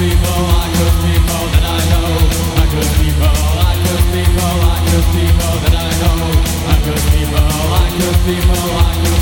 people, I could people, I could people.